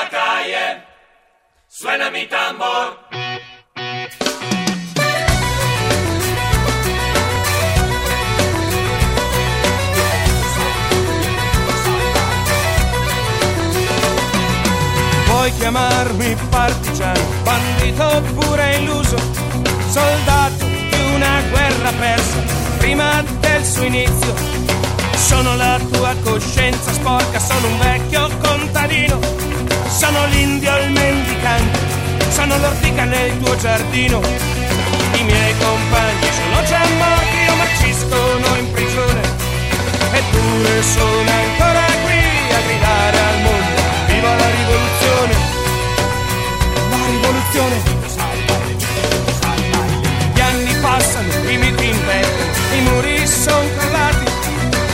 la calle, suena mi tambor. Puoi chiamarmi partigiano, bandito oppure illuso, soldato di una guerra persa prima del suo inizio. Sono la tua coscienza sporca, sono un vecchio l'ortica nel tuo giardino. I miei compagni sono già morti o marciscono in prigione, eppure sono ancora qui a gridare al mondo, viva la rivoluzione, la rivoluzione. Gli anni passano, i miti invecchiano, i muri sono crollati,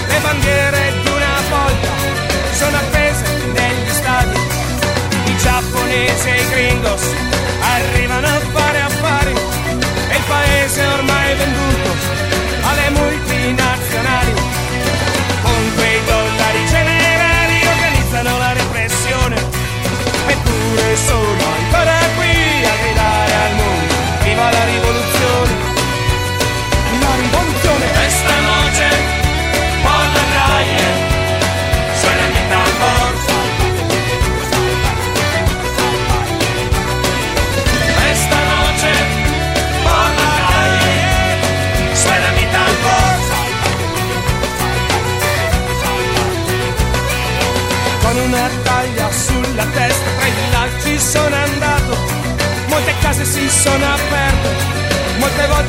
le bandiere di una volta sono appese negli stadi. I giapponesi e i gringos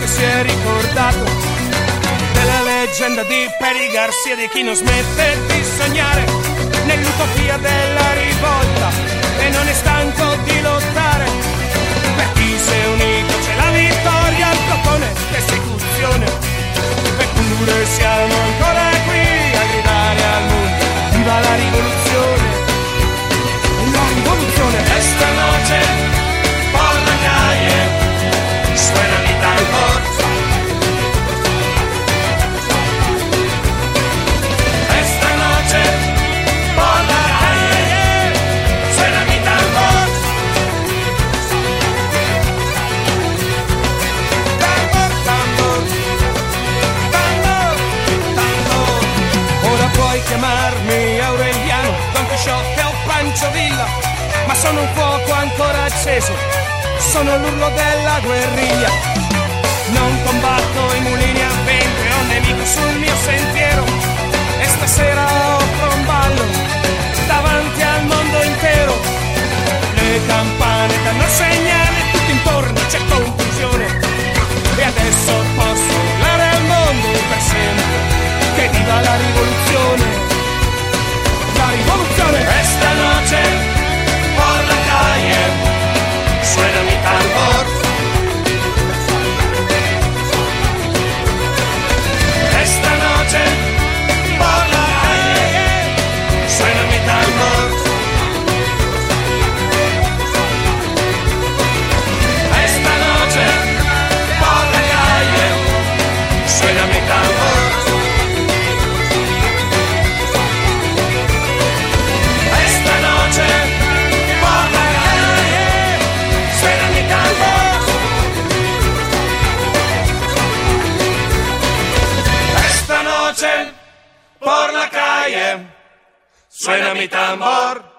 volte si è ricordato della leggenda di Peri Garcia di chi non smette di sognare nell'utopia della rivolta e non è stanco chiamarmi Aureliano Don Chisciotte o Pancio Villa. Ma sono un fuoco ancora acceso sono l'urlo della guerriglia. Non combatto i mulini a vento e ho un nemico sul mio sentiero. E stasera offro un ballo davanti al mondo intero. Le campane danno segnale tutto intorno c'è confusione. E adesso posso urlare al mondo per sempre. Che viva la rivoluzione por la calle, suena mi tambor.